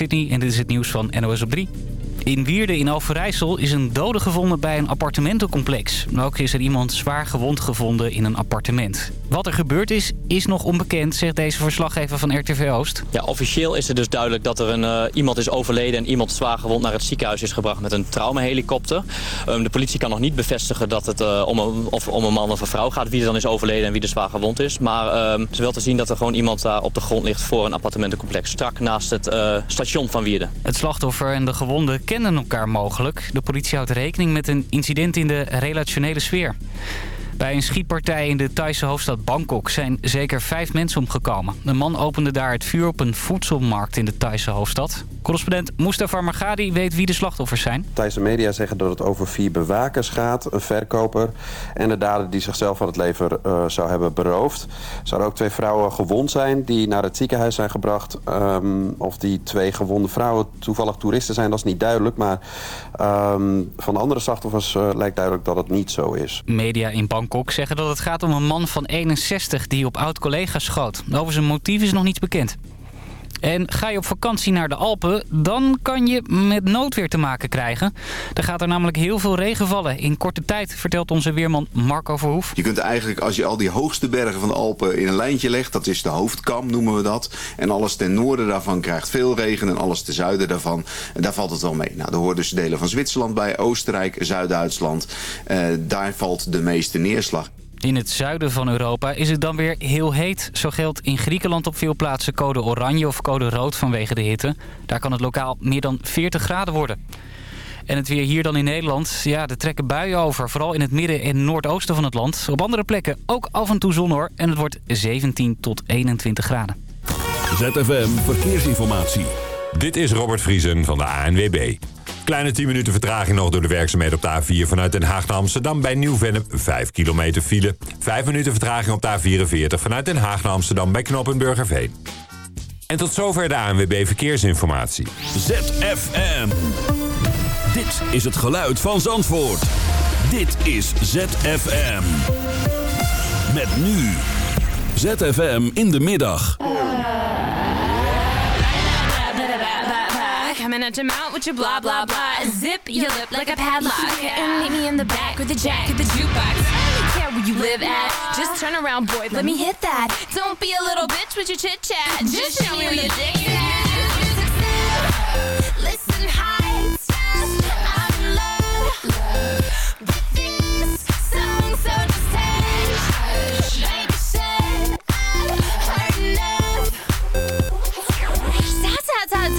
Sydney en dit is het nieuws van NOS op 3. In Wierden in Overijssel is een dode gevonden bij een appartementencomplex. Ook is er iemand zwaar gewond gevonden in een appartement. Wat er gebeurd is, is nog onbekend, zegt deze verslaggever van RTV Oost. Ja, officieel is het dus duidelijk dat er een, uh, iemand is overleden en iemand zwaar gewond naar het ziekenhuis is gebracht met een traumahelikopter. Um, de politie kan nog niet bevestigen dat het uh, om, een, of om een man of een vrouw gaat, wie er dan is overleden en wie er zwaar gewond is. Maar um, het is wel te zien dat er gewoon iemand daar op de grond ligt voor een appartementencomplex, strak naast het uh, station van Wierden. Het slachtoffer en de gewonde kennen elkaar mogelijk. De politie houdt rekening met een incident in de relationele sfeer. Bij een schietpartij in de Thaise hoofdstad Bangkok zijn zeker vijf mensen omgekomen. Een man opende daar het vuur op een voedselmarkt in de Thaise hoofdstad. Correspondent Mustafa Margadi weet wie de slachtoffers zijn. Thaise media zeggen dat het over vier bewakers gaat, een verkoper... en de dader die zichzelf van het leven uh, zou hebben beroofd. Er zouden ook twee vrouwen gewond zijn die naar het ziekenhuis zijn gebracht. Um, of die twee gewonde vrouwen toevallig toeristen zijn, dat is niet duidelijk. Maar um, van de andere slachtoffers uh, lijkt duidelijk dat het niet zo is. Media in Bangkok zeggen dat het gaat om een man van 61 die op oud-collega's schoot. Over zijn motief is nog niets bekend. En ga je op vakantie naar de Alpen, dan kan je met noodweer te maken krijgen. Er gaat er namelijk heel veel regen vallen in korte tijd, vertelt onze weerman Marco Verhoef. Je kunt eigenlijk, als je al die hoogste bergen van de Alpen in een lijntje legt, dat is de hoofdkam noemen we dat. En alles ten noorden daarvan krijgt veel regen en alles ten zuiden daarvan, daar valt het wel mee. Nou, daar horen dus delen van Zwitserland bij, Oostenrijk, Zuid-Duitsland. Uh, daar valt de meeste neerslag. In het zuiden van Europa is het dan weer heel heet. Zo geldt in Griekenland op veel plaatsen code oranje of code rood vanwege de hitte. Daar kan het lokaal meer dan 40 graden worden. En het weer hier dan in Nederland. Ja, er trekken buien over. Vooral in het midden en noordoosten van het land. Op andere plekken ook af en toe zon hoor. En het wordt 17 tot 21 graden. ZFM Verkeersinformatie. Dit is Robert Vriesen van de ANWB. Kleine 10 minuten vertraging nog door de werkzaamheden op de A4 vanuit Den Haag naar Amsterdam. Bij Nieuw-Vennep 5 kilometer file. 5 minuten vertraging op de A44 vanuit Den Haag naar Amsterdam bij Knoppenburgerveen. En tot zover de ANWB Verkeersinformatie. ZFM. Dit is het geluid van Zandvoort. Dit is ZFM. Met nu. ZFM in de middag. Coming at your mouth with your blah blah blah. Zip your lip like a padlock. And meet me in the back with the jack of the jukebox. I don't care where you live at. Just turn around, boy. Let me hit that. Don't be a little bitch with your chit chat. Just show me where your dick is at. Listen, high I'm in love with this song, so just hush.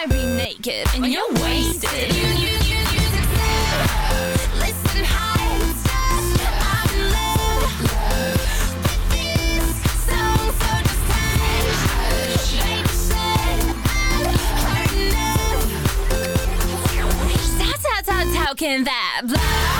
Gonna be naked and you're wasted. You, you, you, you Listen, high I'm in love with this song, so just hush. Baby said I've heard enough. How, how, how, how can that blah,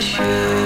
雪。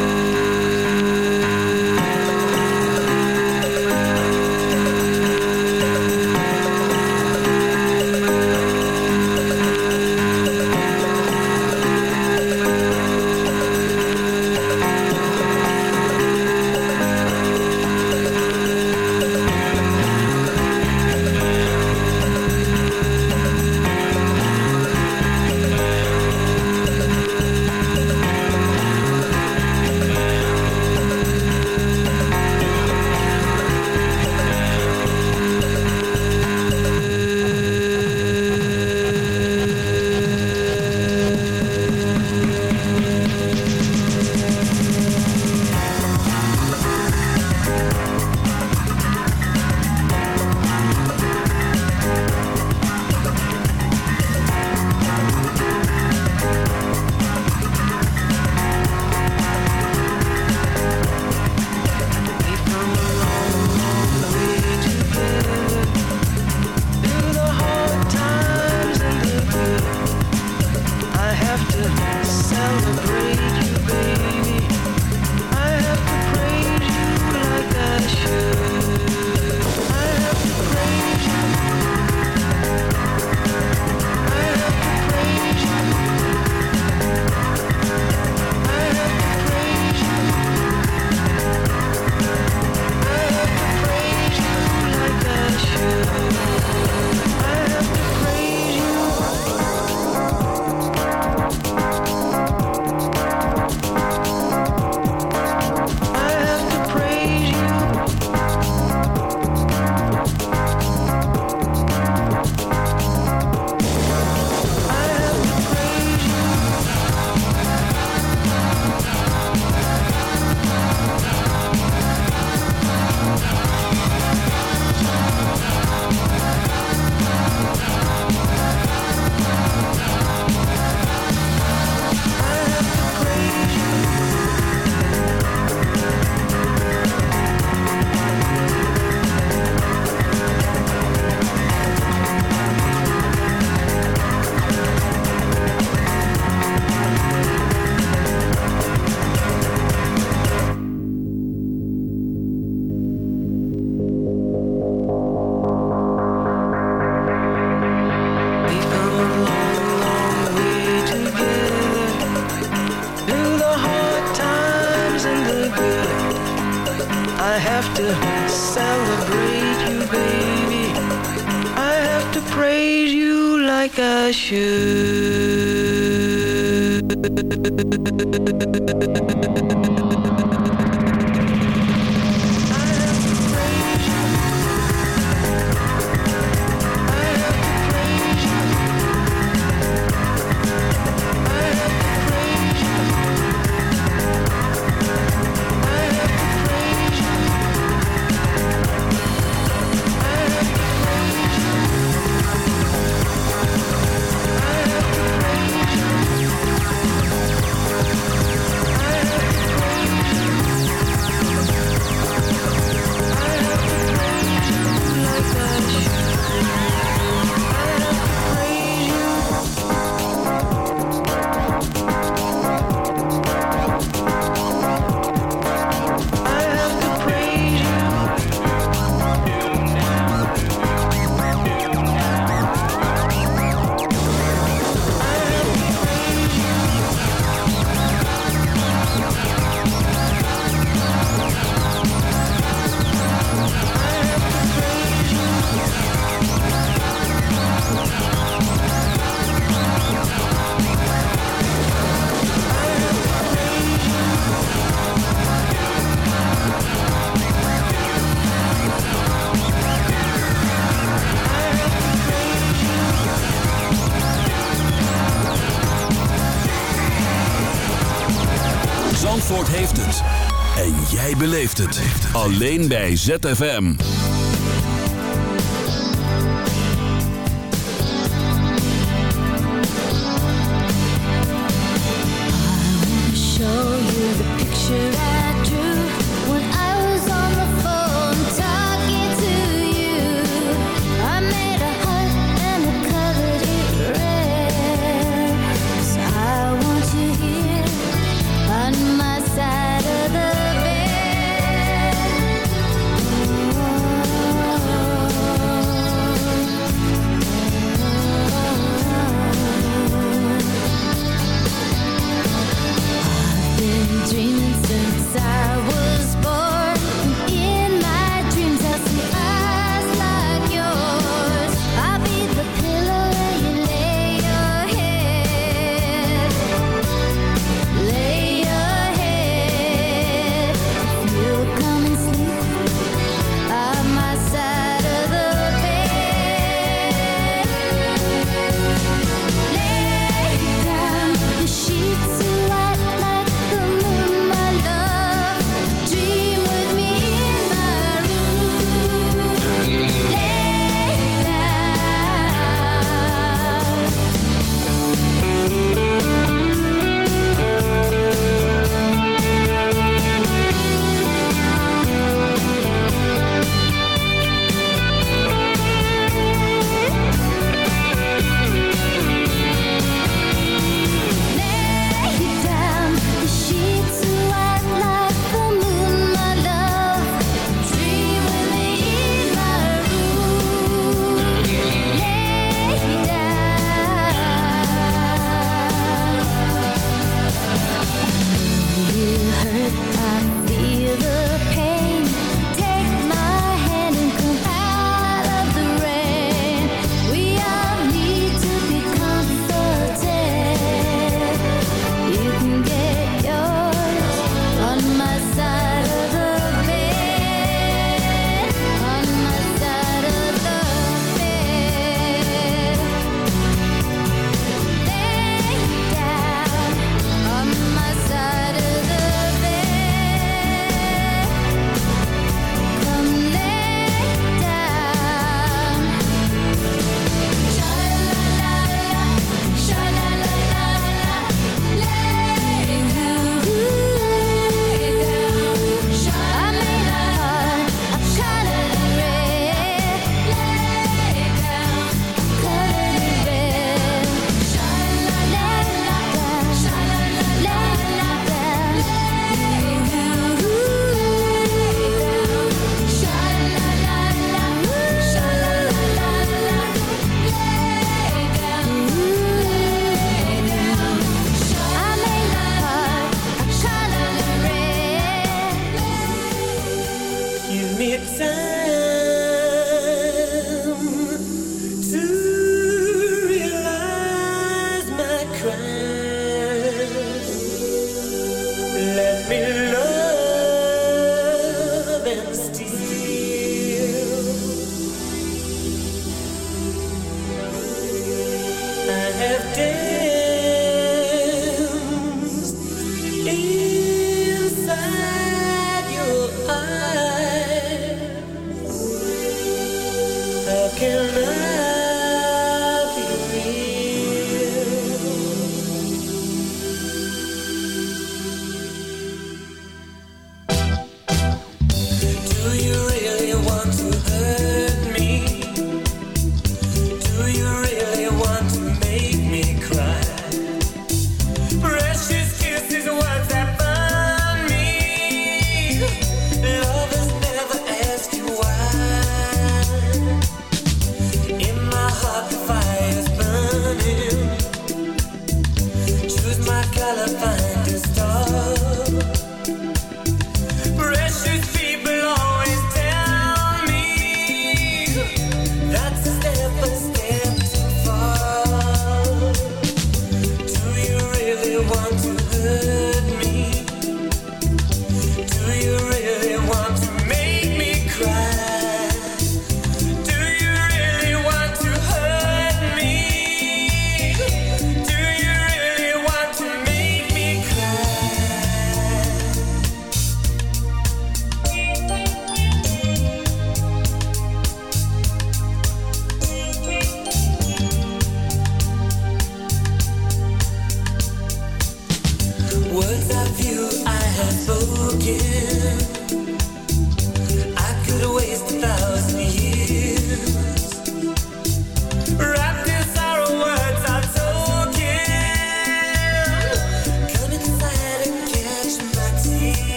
Alleen bij ZFM.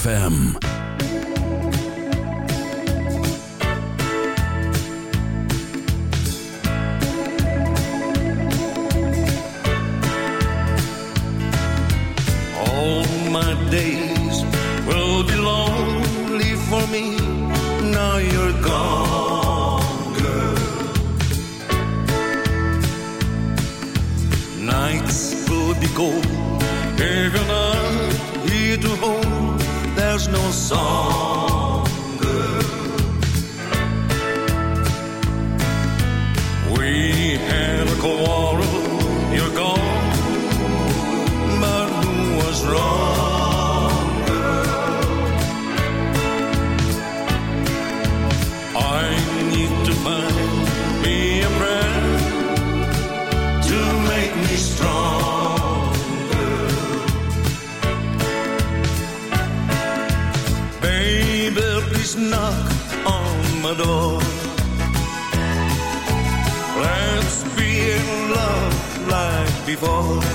ZFM. Door. Let's be in love like before.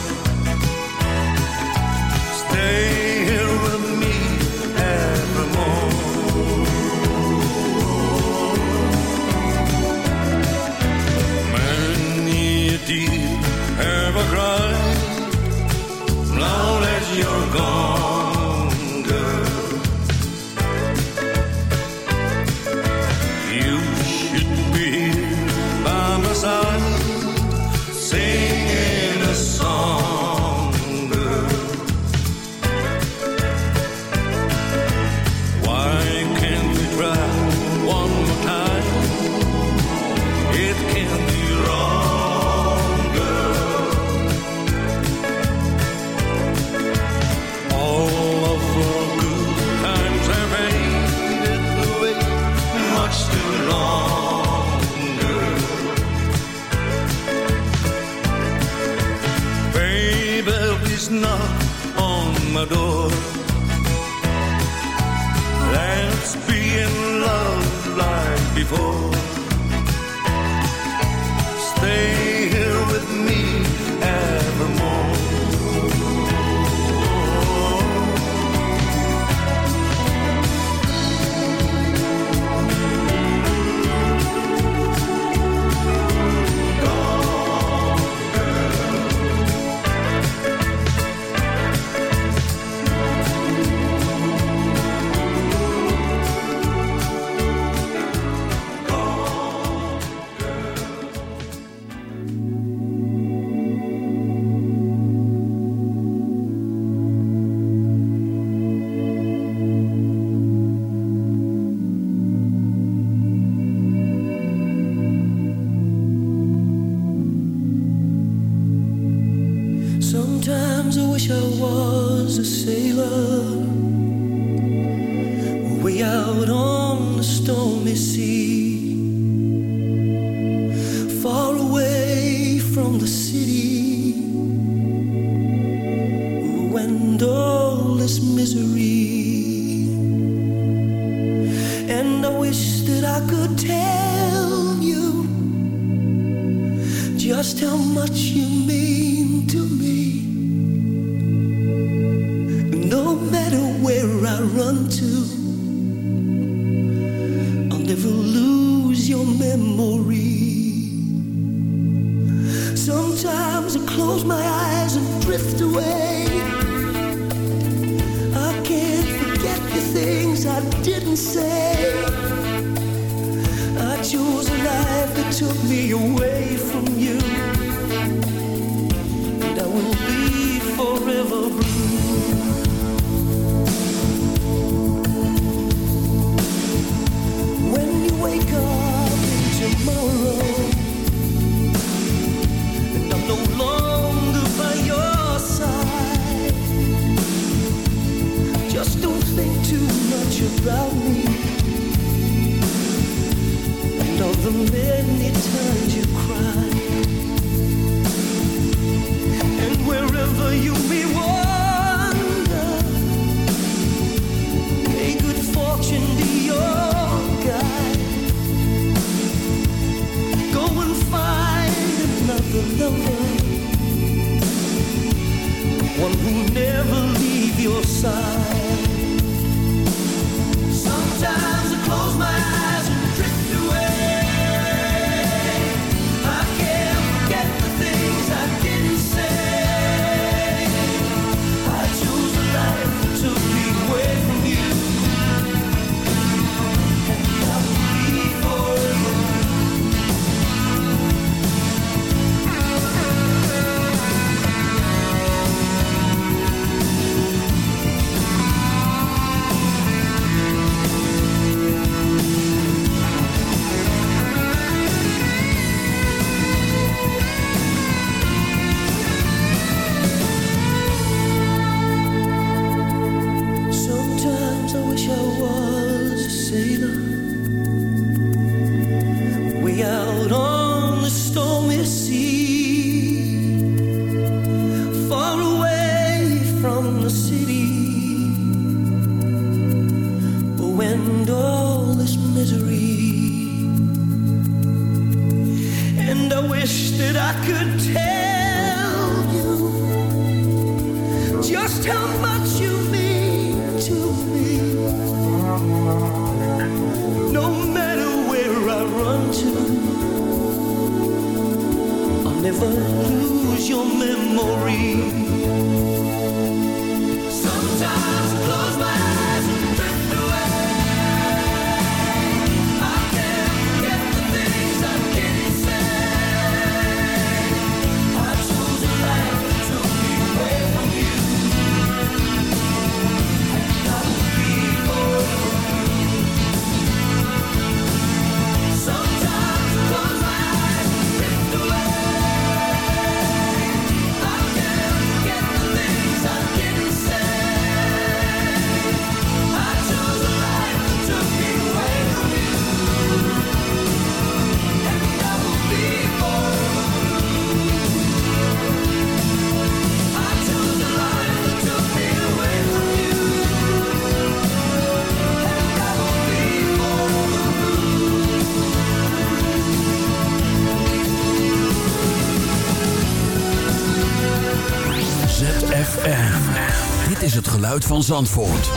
Van Zandvoort.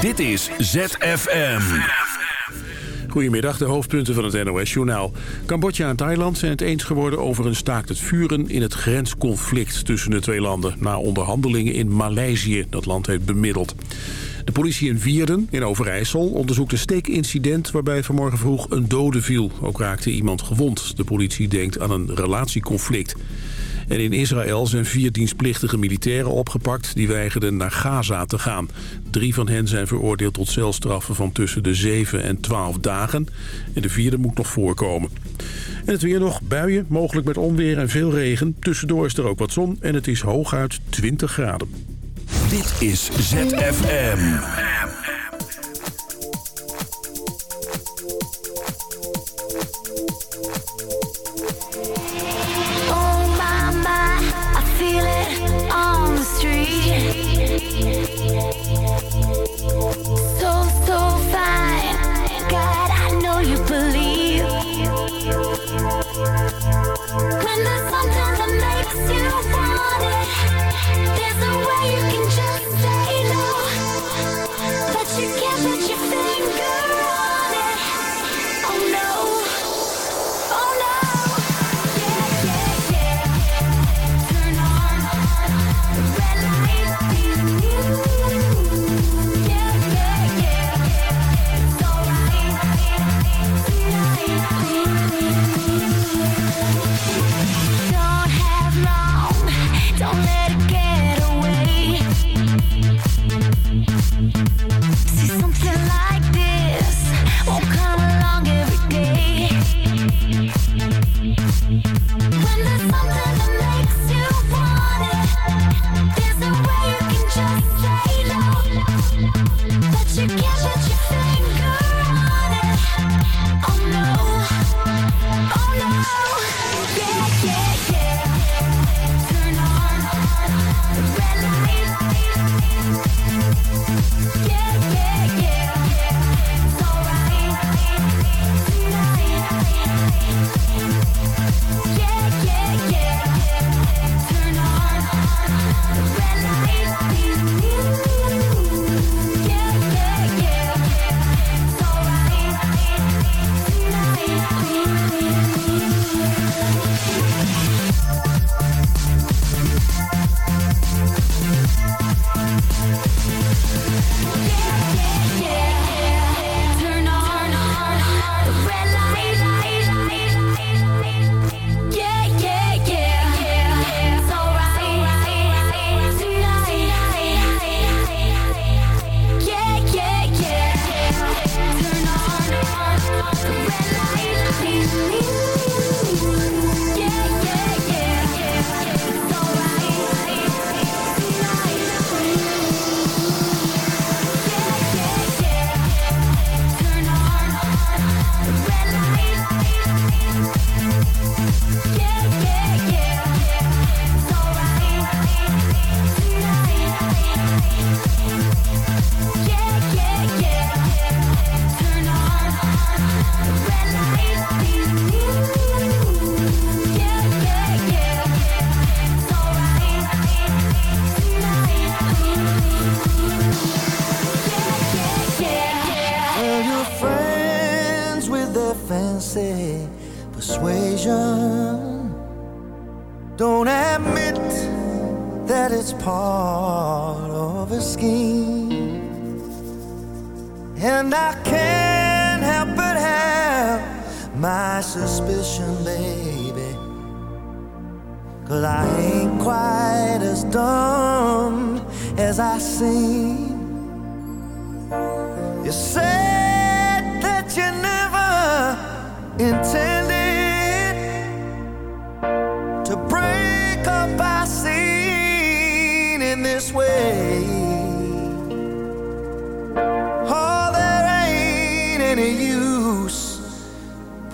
Dit is ZFM. Goedemiddag, de hoofdpunten van het NOS-journaal. Cambodja en Thailand zijn het eens geworden over een staakt het vuren... in het grensconflict tussen de twee landen... na onderhandelingen in Maleisië. Dat land heeft bemiddeld. De politie in Vierden, in Overijssel, onderzoekt een steekincident... waarbij vanmorgen vroeg een dode viel. Ook raakte iemand gewond. De politie denkt aan een relatieconflict. En in Israël zijn vier dienstplichtige militairen opgepakt... die weigerden naar Gaza te gaan. Drie van hen zijn veroordeeld tot celstraffen van tussen de 7 en 12 dagen. En de vierde moet nog voorkomen. En het weer nog buien, mogelijk met onweer en veel regen. Tussendoor is er ook wat zon en het is hooguit 20 graden. Dit is ZFM.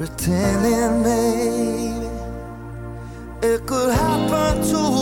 Pretending, baby. It could happen to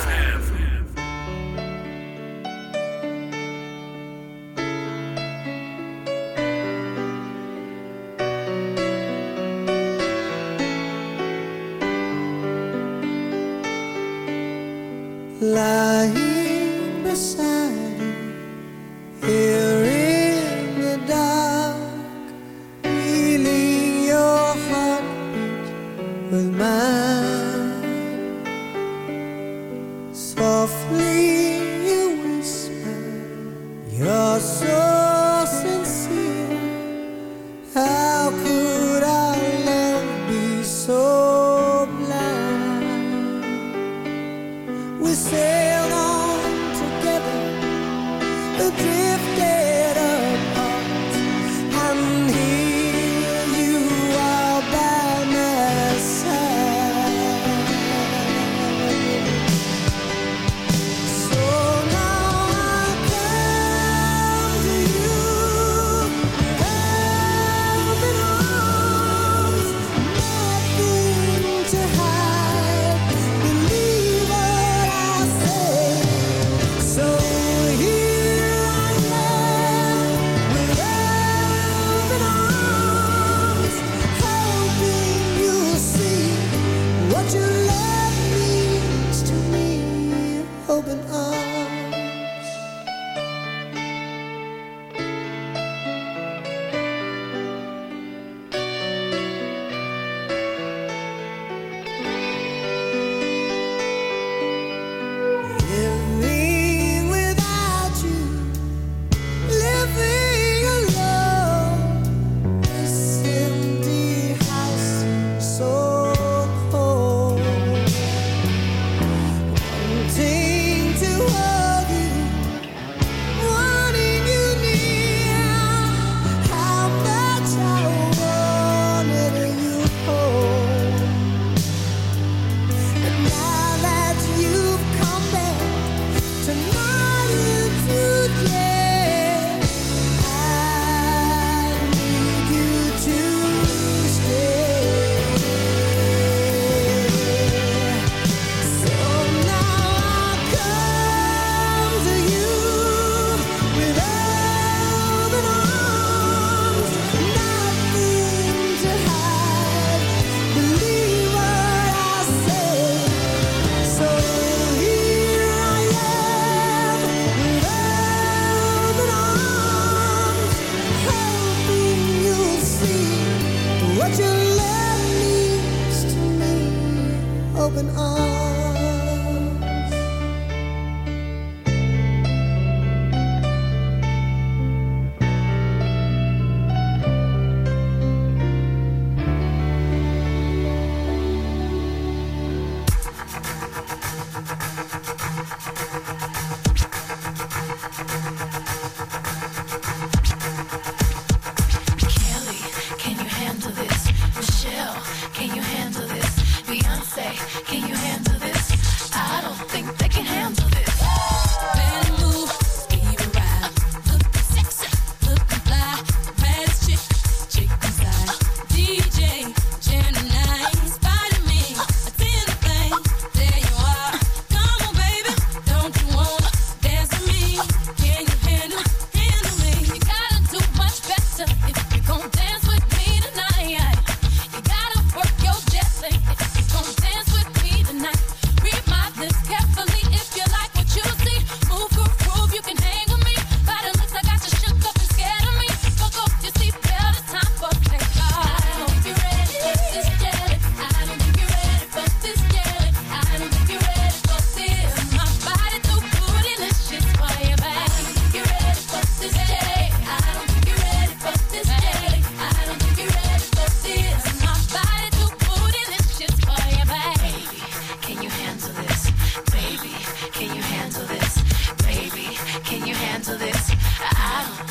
drift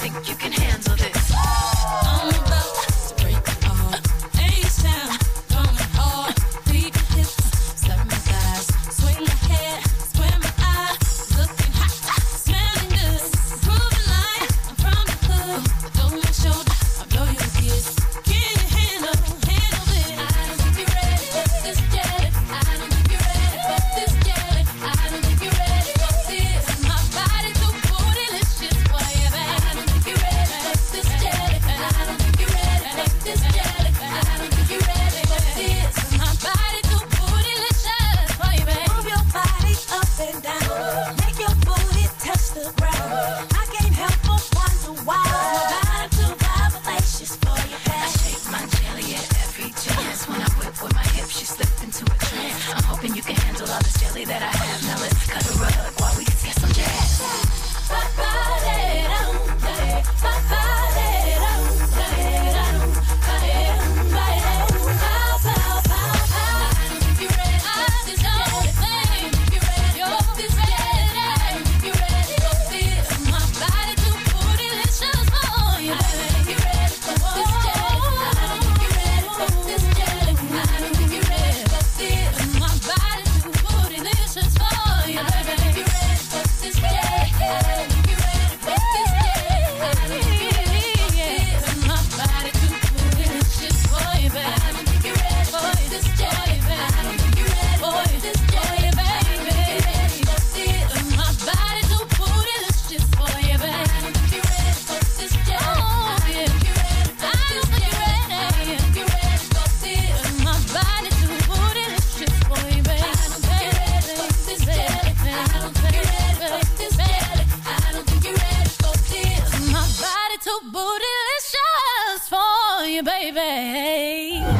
think you can handle this?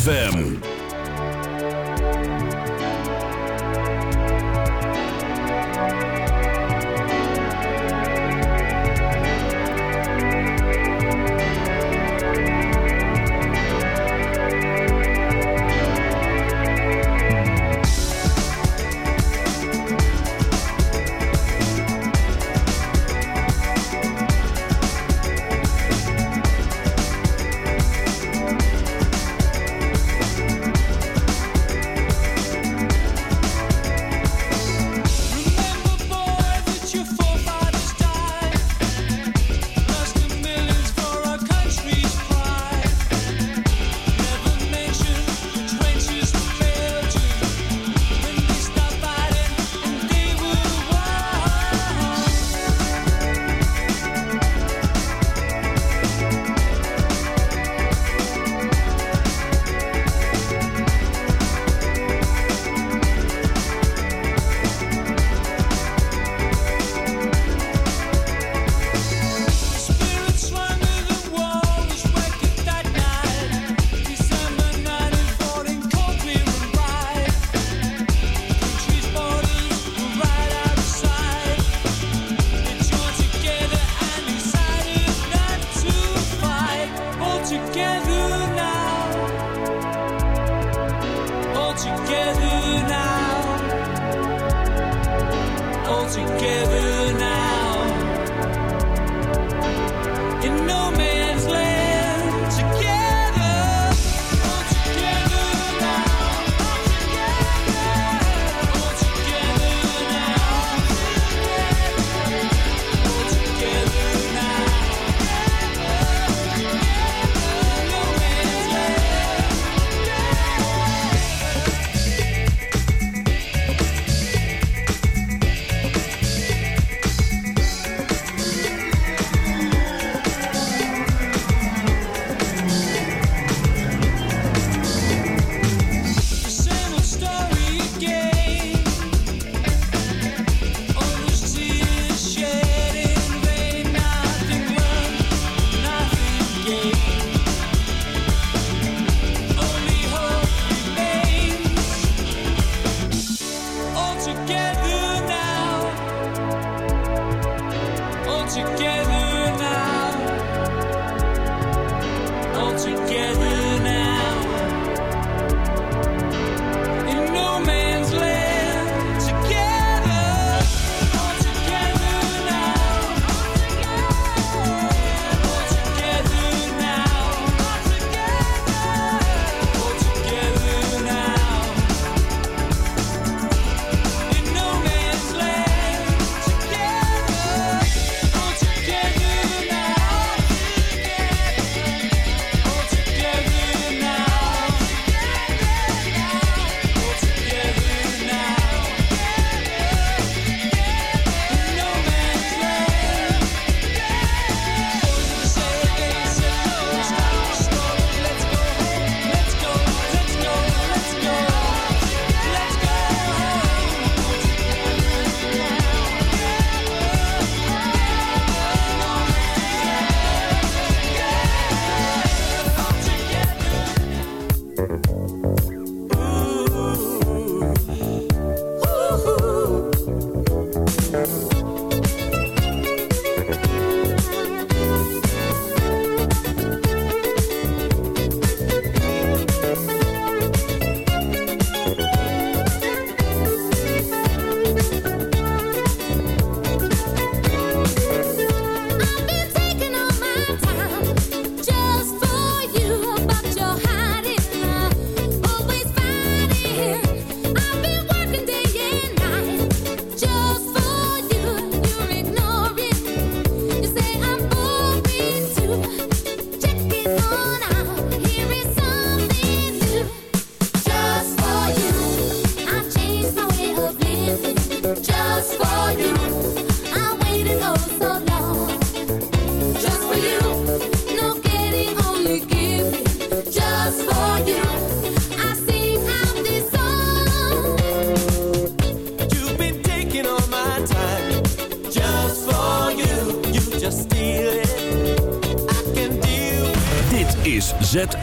ZFM.